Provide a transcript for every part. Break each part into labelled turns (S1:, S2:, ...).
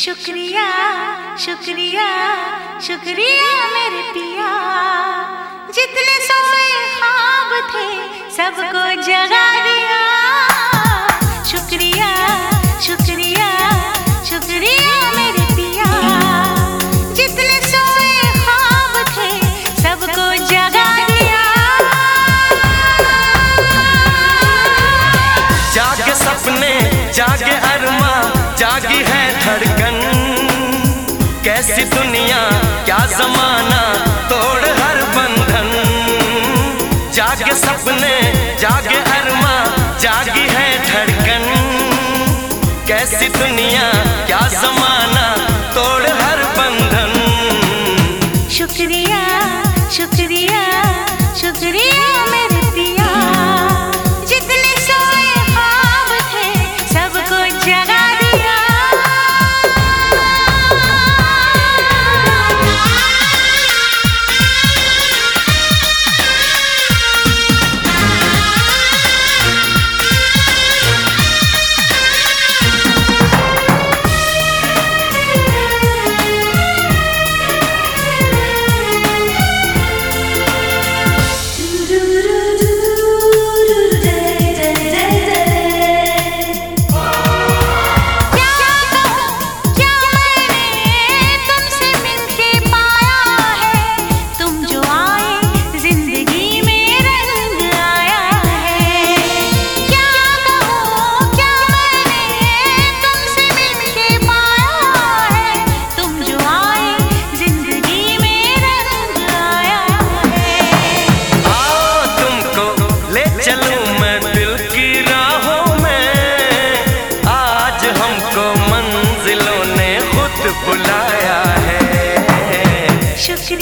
S1: शुक्रिया शुक्रिया शुक्रिया मेरे पिया। जितने सोए ख्वाब थे, सबको जगा दिया। शुक्रिया शुक्रिया शुक्रिया मेरे पिया। जितने सोए थे, सबको जगा दिया।
S2: जागे सपने, जागे अरमा, जागी है कैसी दुनिया, क्या जमाना, तोड़ हर बंधन। जागे सपने, जागे अरमा, जागी है धड़कन। कैसी दुनिया, क्या जमाना, तोड़ हर बंधन।
S1: शुक्रिया शुक्रिया शुक्रिया मेरे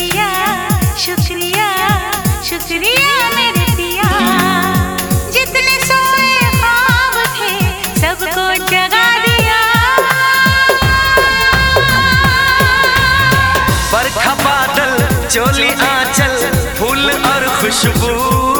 S1: शुक्रिया शुक्रिया शुक्रिया मेरे जितने सोए ख्वाब थे, सबको जगा दिया।
S2: बरखा बादल, चोली आंचल, फूल और खुशबू।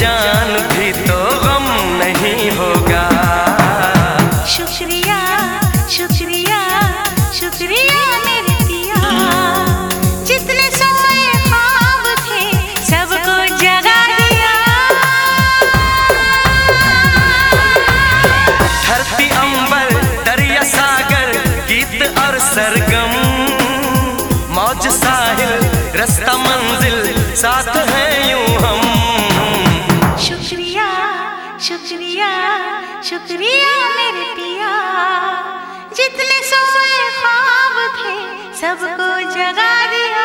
S2: जान भी तो गम नहीं होगा।
S1: शुक्रिया शुक्रिया शुक्रिया मेरे पिया। जितने सोए ख्वाब थे सबको जगा दिया।
S2: धरती अंबर दरिया सागर गीत और सरगम। मौज साहिल रास्ता मंजिल साथ है
S1: शुक्रिया शुक्रिया मेरे पिया। जितने सोए ख्वाब थे सबको जगा दिया।